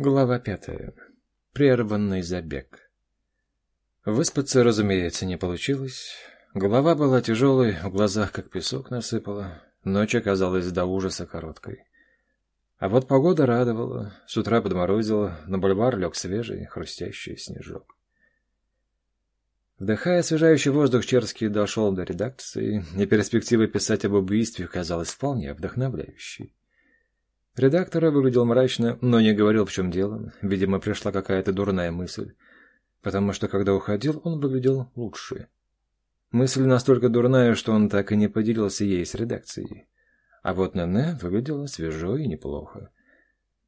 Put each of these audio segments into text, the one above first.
Глава пятая. Прерванный забег. Выспаться, разумеется, не получилось. Голова была тяжелой, в глазах как песок насыпала. Ночь оказалась до ужаса короткой. А вот погода радовала. С утра подморозило, на бульвар лег свежий, хрустящий снежок. Вдыхая освежающий воздух, Черский дошел до редакции, и перспектива писать об убийстве казалась вполне вдохновляющей. Редактор выглядел мрачно, но не говорил, в чем дело. Видимо, пришла какая-то дурная мысль, потому что, когда уходил, он выглядел лучше. Мысль настолько дурная, что он так и не поделился ей с редакцией. А вот Нене выглядела свежо и неплохо.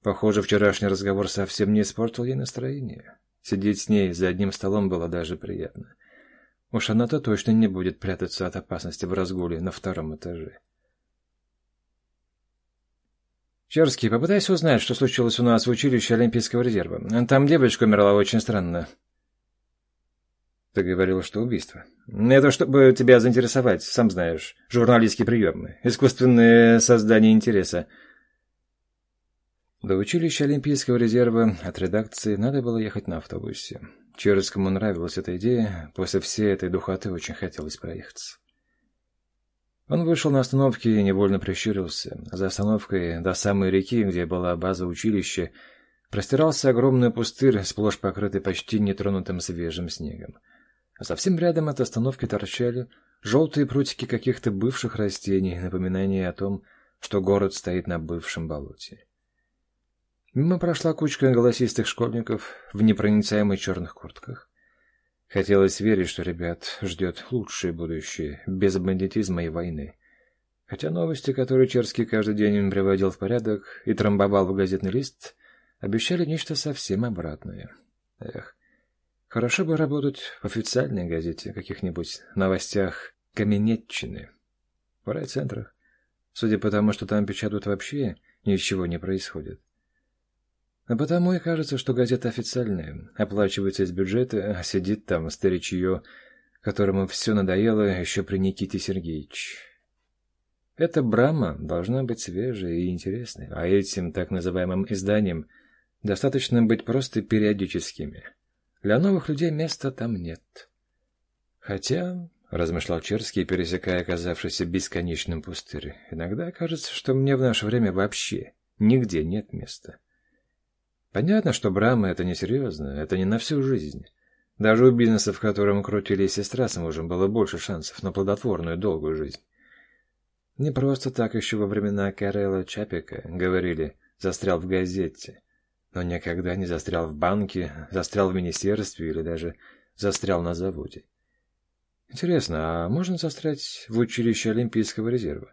Похоже, вчерашний разговор совсем не испортил ей настроение. Сидеть с ней за одним столом было даже приятно. Уж она-то точно не будет прятаться от опасности в разгуле на втором этаже. Черский, попытайся узнать, что случилось у нас в училище Олимпийского резерва. Там девочка умерла очень странно. Ты говорил, что убийство. Это чтобы тебя заинтересовать, сам знаешь. Журналистские приемы. Искусственное создание интереса. До училища Олимпийского резерва от редакции надо было ехать на автобусе. Черскому нравилась эта идея. После всей этой духоты очень хотелось проехаться. Он вышел на остановке и невольно прищурился. За остановкой до самой реки, где была база училища, простирался огромный пустырь, сплошь покрытый почти нетронутым свежим снегом. Совсем рядом от остановки торчали желтые прутики каких-то бывших растений, напоминание о том, что город стоит на бывшем болоте. Мимо прошла кучка голосистых школьников в непроницаемых черных куртках. Хотелось верить, что ребят ждет лучшее будущее, без бандитизма и войны. Хотя новости, которые Черский каждый день приводил в порядок и трамбовал в газетный лист, обещали нечто совсем обратное. Эх, хорошо бы работать в официальной газете, каких-нибудь новостях Каменетчины, в райцентрах. Судя по тому, что там печатают вообще, ничего не происходит. Потому и кажется, что газета официальная, оплачивается из бюджета, а сидит там старичье, которому все надоело еще при Никите Сергеевич. Эта Брама должна быть свежей и интересной, а этим так называемым изданиям достаточно быть просто периодическими. Для новых людей места там нет. Хотя, — размышлял Черский, пересекая оказавшийся бесконечным пустырь, — иногда кажется, что мне в наше время вообще нигде нет места. Понятно, что Брама — это несерьезно, это не на всю жизнь. Даже у бизнеса, в котором крутили сестра с мужем, было больше шансов на плодотворную долгую жизнь. Не просто так еще во времена Карелла Чапика говорили «застрял в газете», но никогда не застрял в банке, застрял в министерстве или даже застрял на заводе. Интересно, а можно застрять в училище Олимпийского резерва?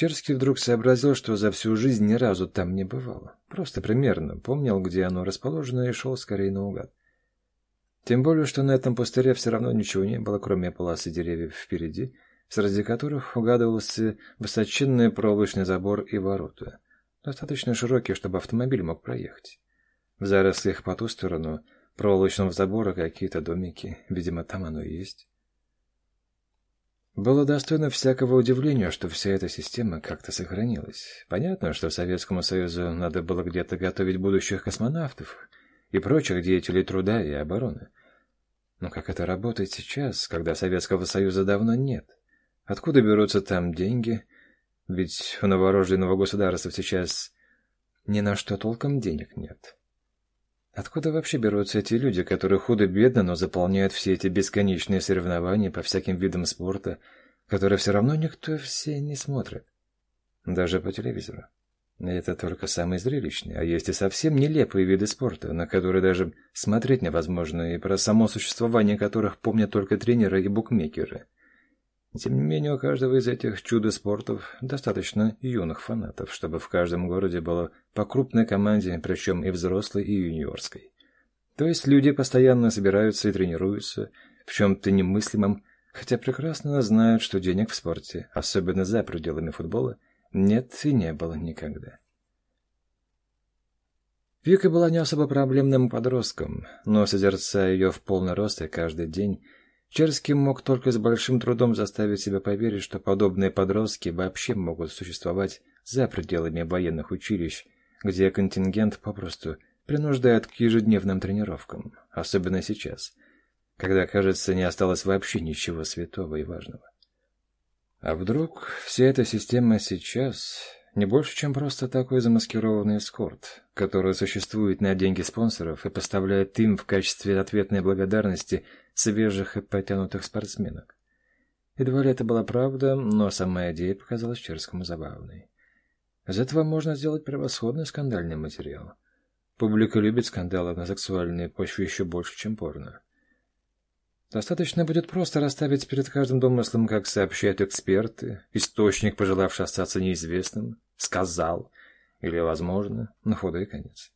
Черский вдруг сообразил, что за всю жизнь ни разу там не бывало. Просто примерно помнил, где оно расположено, и шел скорее наугад. Тем более, что на этом пустыре все равно ничего не было, кроме полосы деревьев впереди, среди которых угадывался высоченный проволочный забор и ворота, достаточно широкие, чтобы автомобиль мог проехать. В зарослях по ту сторону проволочного забора какие-то домики, видимо, там оно и есть. Было достойно всякого удивления, что вся эта система как-то сохранилась. Понятно, что Советскому Союзу надо было где-то готовить будущих космонавтов и прочих деятелей труда и обороны. Но как это работает сейчас, когда Советского Союза давно нет? Откуда берутся там деньги? Ведь у новорожденного государства сейчас ни на что толком денег нет. Откуда вообще берутся эти люди, которые худо-бедно, но заполняют все эти бесконечные соревнования по всяким видам спорта, которые все равно никто все не смотрит? Даже по телевизору. Это только самые зрелищные, а есть и совсем нелепые виды спорта, на которые даже смотреть невозможно, и про само существование которых помнят только тренеры и букмекеры – тем не менее, у каждого из этих чудо-спортов достаточно юных фанатов, чтобы в каждом городе было по крупной команде, причем и взрослой, и юниорской. То есть люди постоянно собираются и тренируются в чем-то немыслимом, хотя прекрасно знают, что денег в спорте, особенно за пределами футбола, нет и не было никогда. Вика была не особо проблемным подростком, но, созерцая ее в полный рост и каждый день, Черский мог только с большим трудом заставить себя поверить, что подобные подростки вообще могут существовать за пределами военных училищ, где контингент попросту принуждает к ежедневным тренировкам, особенно сейчас, когда, кажется, не осталось вообще ничего святого и важного. А вдруг вся эта система сейчас не больше, чем просто такой замаскированный эскорт, который существует на деньги спонсоров и поставляет им в качестве ответной благодарности свежих и потянутых спортсменок. Едва ли это была правда, но сама идея показалась Черскому забавной. Из этого можно сделать превосходный скандальный материал. Публика любит скандалы на сексуальной почве еще больше, чем порно. Достаточно будет просто расставить перед каждым домыслом, как сообщают эксперты, источник, пожелавший остаться неизвестным, сказал, или, возможно, на худой конец.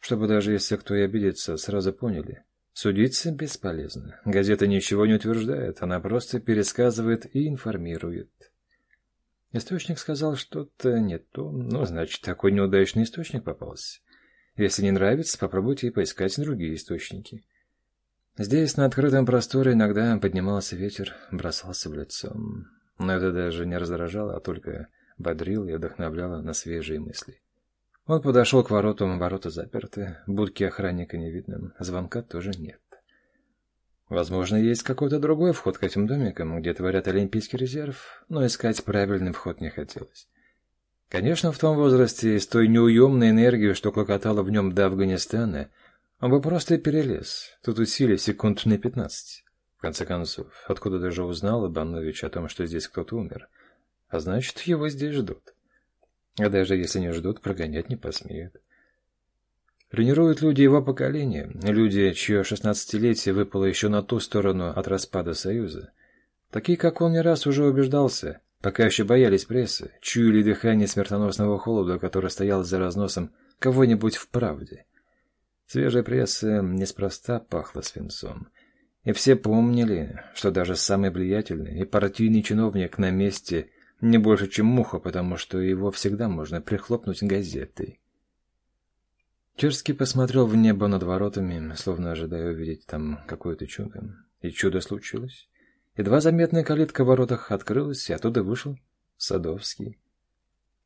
Чтобы даже если кто и обидится, сразу поняли. Судиться бесполезно. Газета ничего не утверждает, она просто пересказывает и информирует. Источник сказал что-то не то, ну, значит, такой неудачный источник попался. Если не нравится, попробуйте поискать другие источники. Здесь, на открытом просторе, иногда поднимался ветер, бросался в лицо. Но это даже не раздражало, а только бодрило и вдохновляло на свежие мысли. Он подошел к воротам, ворота заперты, будки охранника не видно, звонка тоже нет. Возможно, есть какой-то другой вход к этим домикам, где творят Олимпийский резерв, но искать правильный вход не хотелось. Конечно, в том возрасте, с той неуемной энергией, что клокотало в нем до Афганистана, он бы просто перелез. Тут усилий секунд на пятнадцать. В конце концов, откуда даже узнал Ибанович о том, что здесь кто-то умер? А значит, его здесь ждут. А даже если не ждут, прогонять не посмеют. Тренируют люди его поколения, люди, чье шестнадцатилетие выпало еще на ту сторону от распада Союза. Такие, как он, не раз уже убеждался, пока еще боялись прессы, чуяли дыхание смертоносного холода, который стоял за разносом кого-нибудь в правде. Свежая пресса неспроста пахла свинцом. И все помнили, что даже самый влиятельный и партийный чиновник на месте не больше, чем муха, потому что его всегда можно прихлопнуть газетой. Черский посмотрел в небо над воротами, словно ожидая увидеть там какое-то чудо. И чудо случилось. Едва заметная калитка в воротах открылась, и оттуда вышел Садовский.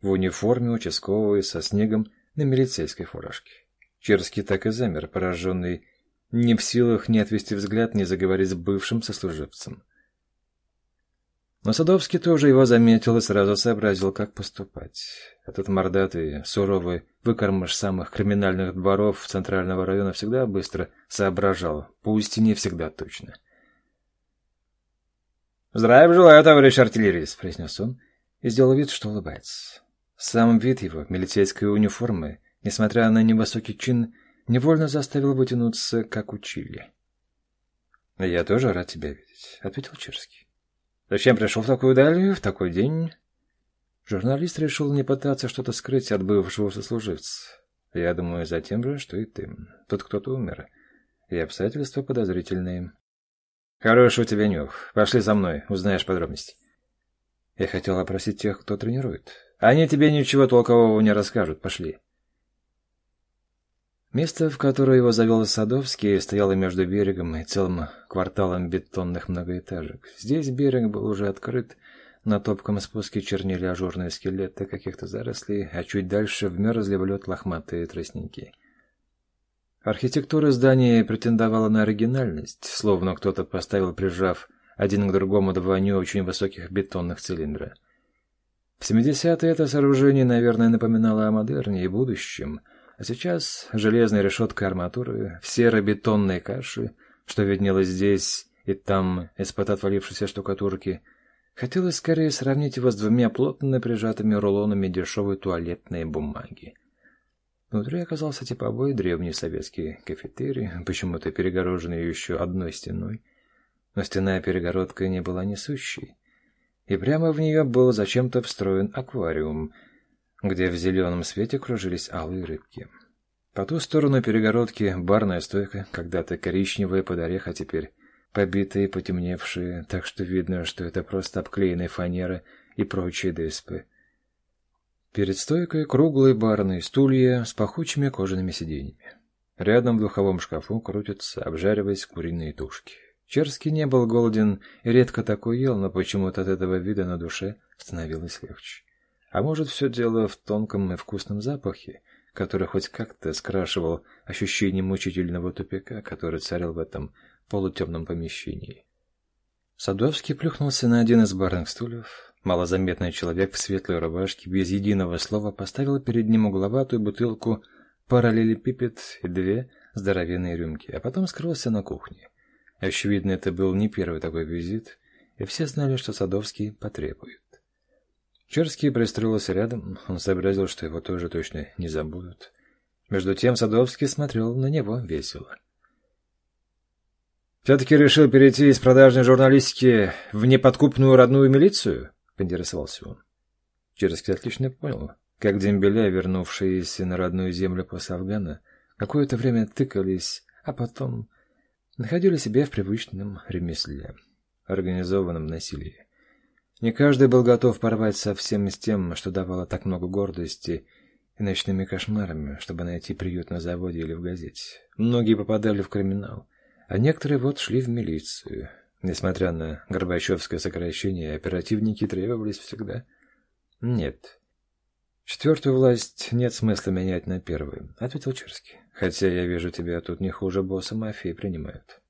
В униформе участкового и со снегом на милицейской фуражке. Черский так и замер, пораженный, не в силах ни отвести взгляд, ни заговорить с бывшим сослуживцем. Но Садовский тоже его заметил и сразу сообразил, как поступать. Этот мордатый, суровый выкормыш самых криминальных дворов центрального района всегда быстро соображал, пусть и не всегда точно. «Здравия желаю, товарищ артиллерист», — произнес он и сделал вид, что улыбается. Сам вид его, милицейской униформы, несмотря на невысокий чин, невольно заставил вытянуться, как учили. «Я тоже рад тебя видеть», — ответил Черский. «Зачем пришел в такую даль, в такой день?» Журналист решил не пытаться что-то скрыть от бывшего сослуживца. Я думаю, за тем же, что и ты. Тут кто-то умер, и обстоятельства подозрительные. Хороший у тебя нюх. Пошли за мной, узнаешь подробности. Я хотел опросить тех, кто тренирует. Они тебе ничего толкового не расскажут. Пошли. Место, в которое его завел Садовский, стояло между берегом и целым кварталом бетонных многоэтажек. Здесь берег был уже открыт, на топком спуске чернели ажурные скелеты каких-то зарослей, а чуть дальше вмерзли в лед лохматые тростники. Архитектура здания претендовала на оригинальность, словно кто-то поставил, прижав один к другому два не очень высоких бетонных цилиндра. В 70-е это сооружение, наверное, напоминало о модерне и будущем — а сейчас железная решетка арматуры, в серо-бетонной каше, что виднелось здесь и там из-под отвалившейся штукатурки, хотелось скорее сравнить его с двумя плотно прижатыми рулонами дешевой туалетной бумаги. Внутри оказался типовой древний советский кафетерий, почему-то перегороженный еще одной стеной. Но стена перегородка не была несущей, и прямо в нее был зачем-то встроен аквариум — где в зеленом свете кружились алые рыбки. По ту сторону перегородки барная стойка, когда-то коричневая под орех, а теперь побитые, потемневшие, так что видно, что это просто обклеенная фанера и прочие ДСП. Перед стойкой круглые барные стулья с пахучими кожаными сиденьями. Рядом в духовом шкафу крутятся, обжариваясь, куриные тушки. Черский не был голоден и редко такой ел, но почему-то от этого вида на душе становилось легче. А может, все дело в тонком и вкусном запахе, который хоть как-то скрашивал ощущение мучительного тупика, который царил в этом полутемном помещении. Садовский плюхнулся на один из барных стульев. Малозаметный человек в светлой рубашке без единого слова поставил перед ним угловатую бутылку параллелепипед и две здоровенные рюмки, а потом скрылся на кухне. Очевидно, это был не первый такой визит, и все знали, что Садовский потребует. Черский пристроился рядом, он сообразил, что его тоже точно не забудут. Между тем Садовский смотрел на него весело. «Все-таки решил перейти из продажной журналистики в неподкупную родную милицию?» — поинтересовался он. Черский отлично понял, как дембеля, вернувшиеся на родную землю после Афгана, какое-то время тыкались, а потом находили себя в привычном ремесле, организованном насилии. Не каждый был готов порвать со всем с тем, что давало так много гордости и ночными кошмарами, чтобы найти приют на заводе или в газете. Многие попадали в криминал, а некоторые вот шли в милицию. Несмотря на Горбачевское сокращение, оперативники требовались всегда. Нет. Четвертую власть нет смысла менять на первую, ответил Черский. Хотя я вижу тебя тут не хуже босса мафии принимают.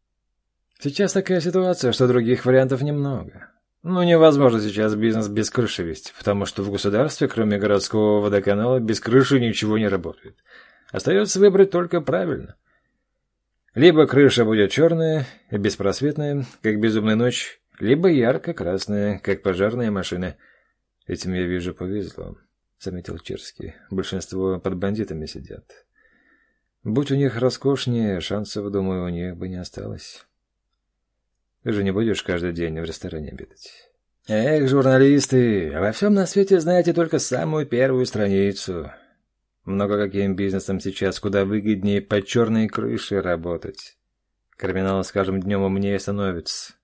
Сейчас такая ситуация, что других вариантов немного. Ну, невозможно сейчас бизнес без крыши вести, потому что в государстве, кроме городского водоканала, без крыши ничего не работает. Остается выбрать только правильно. Либо крыша будет черная и беспросветная, как безумная ночь, либо ярко-красная, как пожарная машина. Этим, я вижу, повезло, — заметил Черский. Большинство под бандитами сидят. Будь у них роскошнее, шансов, думаю, у них бы не осталось. Ты же не будешь каждый день в ресторане обедать. Эх, журналисты, во всем на свете знаете только самую первую страницу. Много каким бизнесом сейчас куда выгоднее под черной крышей работать. Криминал, скажем, днем умнее становится.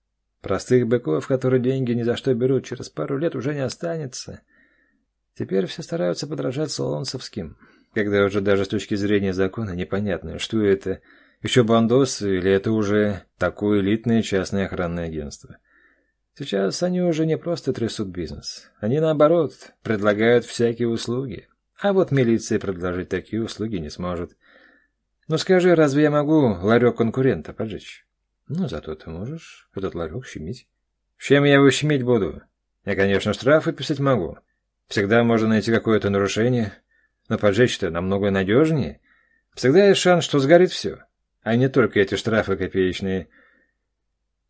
Простых быков, которые деньги ни за что берут, через пару лет уже не останется. Теперь все стараются подражать Солонцевским когда уже даже с точки зрения закона непонятно, что это, еще бандосы или это уже такое элитное частное охранное агентство. Сейчас они уже не просто трясут бизнес, они наоборот предлагают всякие услуги. А вот милиция предложить такие услуги не сможет. Ну скажи, разве я могу ларек конкурента поджечь? Ну, зато ты можешь этот ларек щемить. Чем я его щемить буду? Я, конечно, штрафы писать могу. Всегда можно найти какое-то нарушение, но поджечь-то намного надежнее. Всегда есть шанс, что сгорит все, а не только эти штрафы копеечные.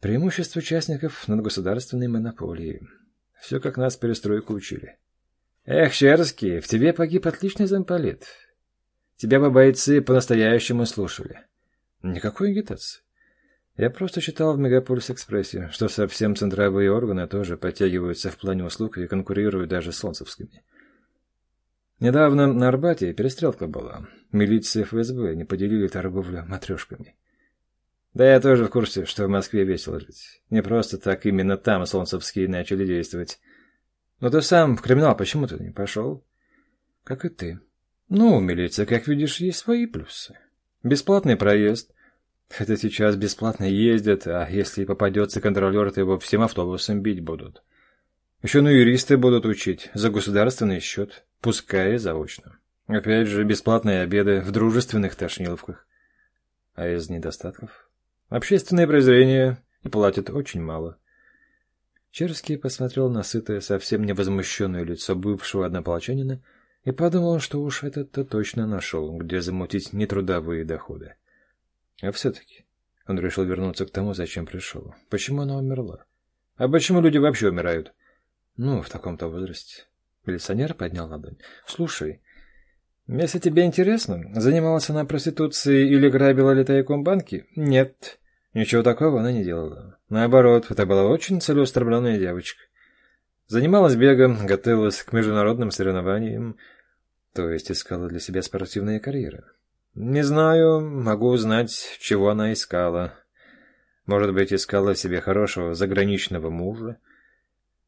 Преимущество участников над государственной монополией. Все, как нас перестройку учили. Эх, Черский, в тебе погиб отличный замполит. Тебя бы бойцы по-настоящему слушали. Никакой агитации. Я просто читал в Мегаполис-экспрессе, что совсем центровые органы тоже подтягиваются в плане услуг и конкурируют даже с солнцевскими. Недавно на Арбате перестрелка была. Милиция ФСБ не поделили торговлю матрешками. Да я тоже в курсе, что в Москве весело жить. Не просто так именно там солнцевские начали действовать. Но ты сам в криминал почему то не пошел? Как и ты. Ну, милиция, как видишь, есть свои плюсы. Бесплатный проезд. Хотя сейчас бесплатно ездят, а если попадется контролер, то его всем автобусом бить будут. Еще ну юристы будут учить за государственный счет. Пускай заочно. Опять же, бесплатные обеды в дружественных тошниловках. А из недостатков? Общественное презрение и платят очень мало. Черский посмотрел на сытое, совсем невозмущенное лицо бывшего однополчанина и подумал, что уж этот-то точно нашел, где замутить нетрудовые доходы. А все-таки он решил вернуться к тому, зачем пришел. Почему она умерла? А почему люди вообще умирают? Ну, в таком-то возрасте. Милиционер поднял ладонь. «Слушай, если тебе интересно, занималась она проституцией или грабила ли тайком банки? Нет, ничего такого она не делала. Наоборот, это была очень целеустремленная девочка. Занималась бегом, готовилась к международным соревнованиям, то есть искала для себя спортивные карьеры. Не знаю, могу узнать, чего она искала. Может быть, искала себе хорошего заграничного мужа,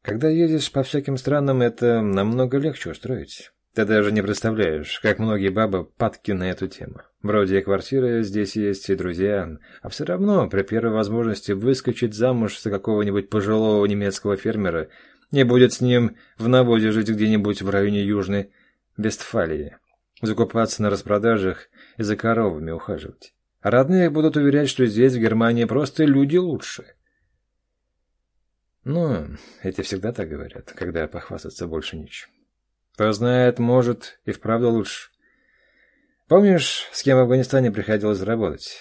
когда едешь по всяким странам, это намного легче устроить. Ты даже не представляешь, как многие бабы падки на эту тему. Вроде квартиры здесь есть и друзья, а все равно при первой возможности выскочить замуж за какого-нибудь пожилого немецкого фермера и будет с ним в навозе жить где-нибудь в районе Южной Вестфалии. закупаться на распродажах и за коровами ухаживать. Родные будут уверять, что здесь, в Германии, просто люди лучше. Ну, эти всегда так говорят, когда похвастаться больше нечем. Кто знает, может, и вправду лучше. Помнишь, с кем в Афганистане приходилось работать?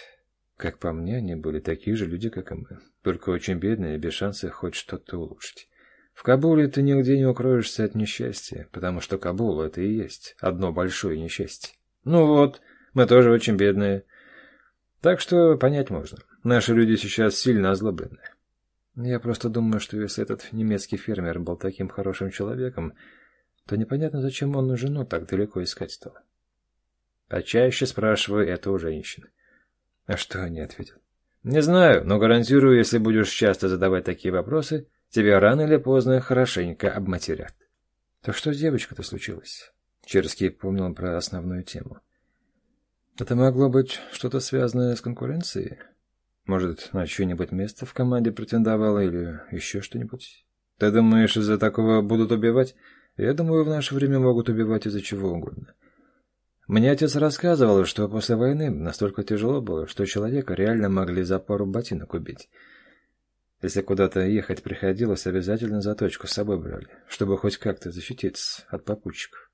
Как по мне, они были такие же люди, как и мы, только очень бедные, без шанса хоть что-то улучшить. В Кабуле ты нигде не укроешься от несчастья, потому что Кабул — это и есть одно большое несчастье. Ну вот, мы тоже очень бедные. Так что понять можно. Наши люди сейчас сильно озлоблены. Я просто думаю, что если этот немецкий фермер был таким хорошим человеком, то непонятно, зачем он жену так далеко искать стал. А чаще спрашиваю это у женщин. А что они ответят? Не знаю, но гарантирую, если будешь часто задавать такие вопросы, тебя рано или поздно хорошенько обматерят. Так что с девочкой-то случилось? Черский помнил про основную тему. Это могло быть что-то связанное с конкуренцией? Может, на чье-нибудь место в команде претендовала или еще что-нибудь? Ты думаешь, из-за такого будут убивать? Я думаю, в наше время могут убивать из-за чего угодно. Мне отец рассказывал, что после войны настолько тяжело было, что человека реально могли за пару ботинок убить. Если куда-то ехать приходилось, обязательно заточку с собой брали, чтобы хоть как-то защититься от попутчиков.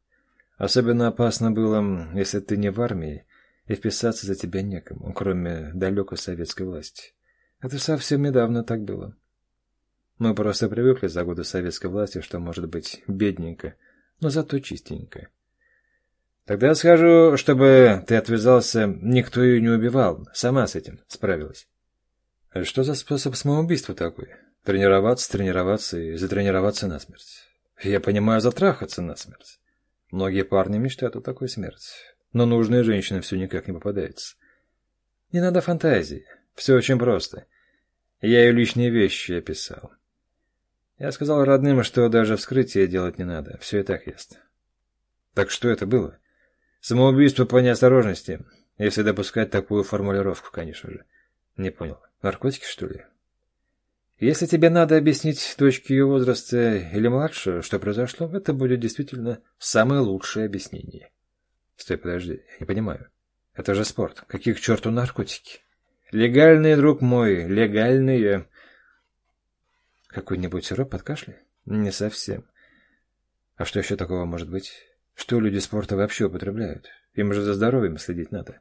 Особенно опасно было, если ты не в армии, и вписаться за тебя некому, кроме далекой советской власти. Это совсем недавно так было. Мы просто привыкли за годы советской власти, что может быть бедненько, но зато чистенько. Тогда скажу, чтобы ты отвязался, никто ее не убивал, сама с этим справилась. А что за способ самоубийства такой? Тренироваться, тренироваться и затренироваться насмерть. Я понимаю, затрахаться насмерть. Многие парни мечтают о такой смерти, но нужная женщина все никак не попадается. Не надо фантазии, все очень просто. Я ее личные вещи описал. Я сказал родным, что даже вскрытие делать не надо, все и так ясно. Так что это было? Самоубийство по неосторожности, если допускать такую формулировку, конечно же. Не понял. Наркотики, что ли? Если тебе надо объяснить дочке ее возраста или младше, что произошло, это будет действительно самое лучшее объяснение. Стой, подожди, я не понимаю. Это же спорт. Каких к черту наркотики? Легальные, друг мой, легальные. Какой-нибудь сироп от кашля? Не совсем. А что еще такого может быть? Что люди спорта вообще употребляют? Им же за здоровьем следить надо.